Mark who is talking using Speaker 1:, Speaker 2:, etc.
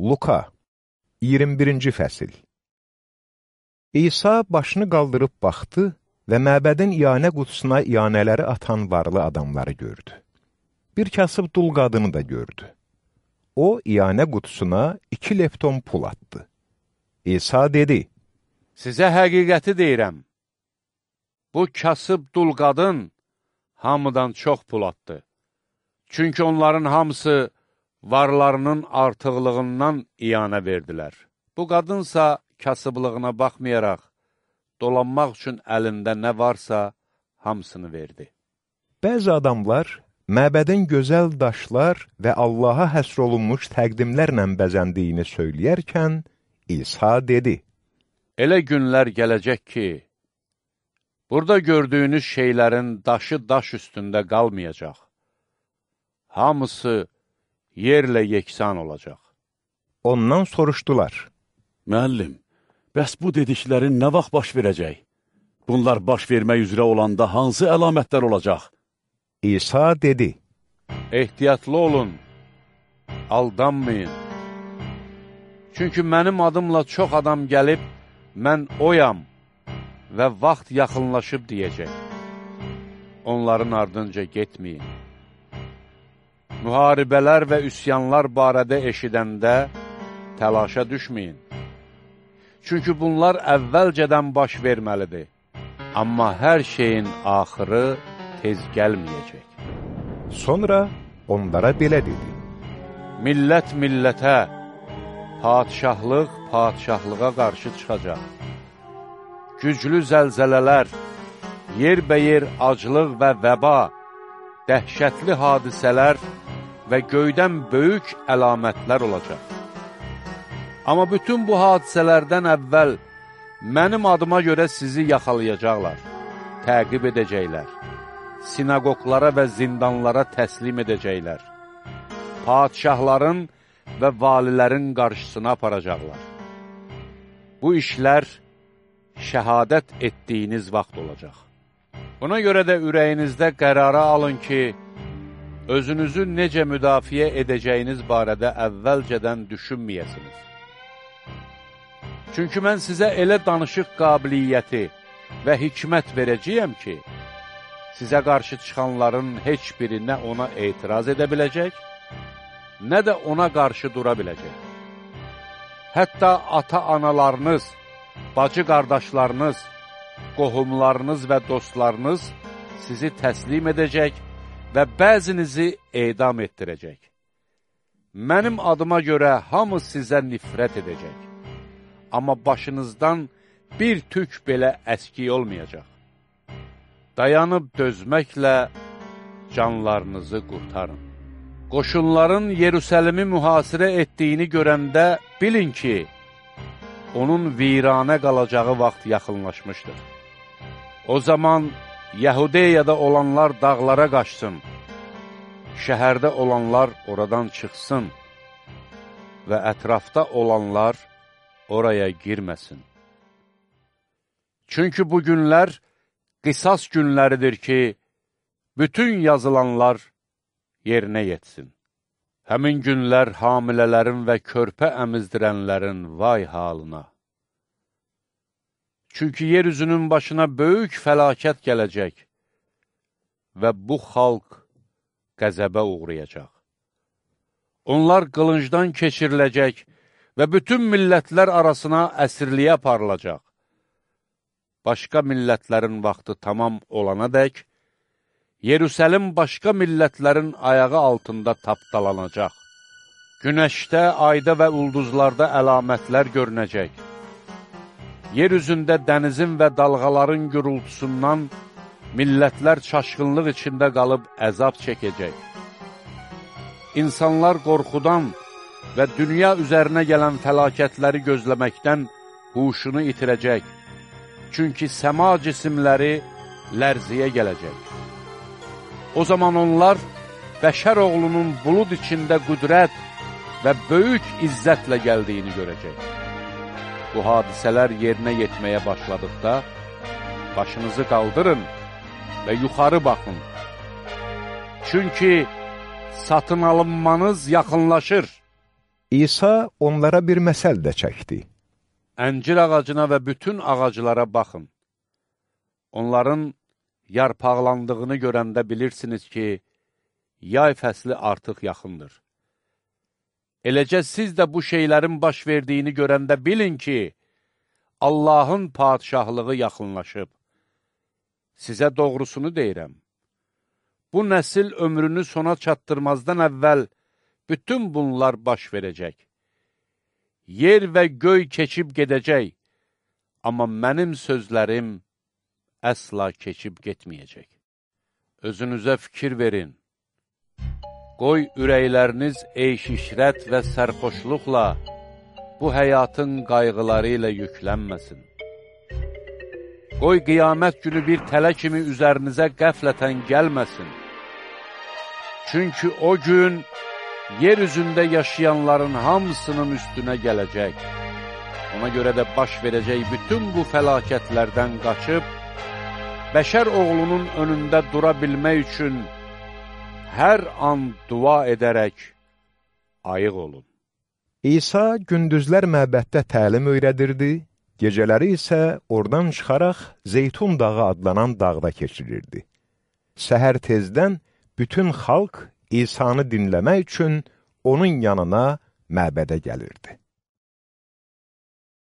Speaker 1: Luka 21-ci fəsil İsa başını qaldırıb baxdı və məbədin iyanə qutusuna iyanələri atan varlı adamları gördü. Bir kasıb dul qadını da gördü. O, iyanə qutusuna iki lepton pul atdı. İsa dedi,
Speaker 2: Sizə həqiqəti deyirəm. Bu kasıb dul qadın hamıdan çox pul atdı. Çünki onların hamısı varlarının artıqlığından iyanə verdilər. Bu qadınsa kasıblığına baxmayaraq, dolanmaq üçün əlində nə varsa, hamısını verdi.
Speaker 1: Bəzi adamlar məbədin gözəl daşlar və Allaha həsr olunmuş təqdimlərlə bəzəndiyini söyləyərkən, İsa dedi,
Speaker 2: Elə günlər gələcək ki, burada gördüyünüz şeylərin daşı daş üstündə qalmayacaq. Hamısı yerlə yeksan olacaq.
Speaker 1: Ondan soruşdular,
Speaker 3: Müəllim, bəs bu dediklərin nə vaxt baş verəcək? Bunlar baş vermək üzrə olanda hansı əlamətlər olacaq?
Speaker 1: İsa dedi,
Speaker 2: Ehtiyatlı olun, aldanmayın. Çünki mənim adımla çox adam gəlib, mən oyam və vaxt yaxınlaşıb deyəcək. Onların ardınca getməyin. Müharibələr və üsyanlar barədə eşidəndə təlaşa düşməyin. Çünki bunlar əvvəlcədən baş verməlidir. Amma hər şeyin axırı tez gəlməyəcək.
Speaker 1: sonra onlara belə dedi,
Speaker 2: Millət millətə, padişahlıq padişahlığa qarşı çıxacaq. Güclü zəlzələlər, yerbəyer aclıq və vəba, dəhşətli hadisələr və göydən böyük əlamətlər olacaq. Amma bütün bu hadisələrdən əvvəl mənim adıma görə sizi yaxalayacaqlar, təqib edəcəklər, sinagoglara və zindanlara təslim edəcəklər, padişahların və valilərin qarşısına aparacaqlar. Bu işlər şəhadət etdiyiniz vaxt olacaq. Buna görə də ürəyinizdə qərara alın ki, özünüzü necə müdafiə edəcəyiniz barədə əvvəlcədən düşünməyəsiniz. Çünki mən sizə elə danışıq qabiliyyəti və hikmət verəcəyəm ki, sizə qarşı çıxanların heç biri nə ona etiraz edə biləcək, nə də ona qarşı dura biləcək. Hətta ata-analarınız, bacı-qardaşlarınız, qohumlarınız və dostlarınız sizi təslim edəcək və bəzinizi edam etdirəcək. Mənim adıma görə hamı sizə nifrət edəcək. Amma başınızdan bir tük belə əski olmayacaq. Dayanıb dözməklə canlarınızı qurtarın. Qoşunların Yerusəlimi mühasirə etdiyini görəndə bilin ki, onun viranə qalacağı vaxt yaxınlaşmışdır. O zaman Yəhudiyada olanlar dağlara qaçsın, şəhərdə olanlar oradan çıxsın və ətrafda olanlar oraya girməsin. Çünki bu günlər qisas günləridir ki, bütün yazılanlar yerinə yetsin. Həmin günlər hamilələrin və körpə əmizdirənlərin vay halına. Çünki yer üzünün başına böyük fəlakət gələcək və bu xalq qəzəbə uğrayacaq. Onlar qılıncdan keçiriləcək və bütün millətlər arasına əsirliyə aparılacaq. Başqa millətlərin vaxtı tamam olana dək, Yerusəlim başqa millətlərin ayağı altında tapdalanacaq. Günəşdə, ayda və ulduzlarda əlamətlər görünəcək. Yer üzündə dənizin və dalğaların gürültüsündən millətlər çaşqınlıq içində qalıb əzab çəkəcək. İnsanlar qorxudan və dünya üzərinə gələn fəlakətləri gözləməkdən huşunu itirəcək. Çünki səma cisimləri lərziyə gələcək. O zaman onlar bəşər oğlunun bulud içində qüdrət və böyük izzətlə gəldiyini görəcək. Bu hadisələr yerinə yetməyə başladıqda, başınızı qaldırın və yuxarı baxın. Çünki satın alınmanız yaxınlaşır.
Speaker 1: İsa onlara bir məsəl də çəkdi.
Speaker 2: Əncir ağacına və bütün ağaclara baxın. Onların yarpaqlandığını görəndə bilirsiniz ki, yay fəsli artıq yaxındır. Eləcə siz də bu şeylərin baş verdiyini görəndə bilin ki, Allahın padişahlığı yaxınlaşıb. Sizə doğrusunu deyirəm. Bu nəsil ömrünü sona çatdırmazdan əvvəl bütün bunlar baş verəcək. Yer və göy keçib gedəcək, amma mənim sözlərim əsla keçib getməyəcək. Özünüzə fikir verin. Qoy ürəkləriniz eyş-işrət və sərxoşluqla bu həyatın qayğıları ilə yüklənməsin. Qoy qiyamət günü bir tələ kimi üzərinizə qəflətən gəlməsin. Çünki o gün yer üzündə yaşayanların hamısının üstünə gələcək. Ona görə də baş verəcək bütün bu fəlakətlərdən qaçıb, bəşər oğlunun önündə dura bilmək üçün hər an dua edərək ayıq olun.
Speaker 1: İsa gündüzlər məbəddə təlim öyrədirdi, gecələri isə oradan çıxaraq Zeytun dağı adlanan dağda keçirirdi. Səhər tezdən bütün xalq İsanı dinləmək üçün onun yanına məbədə gəlirdi.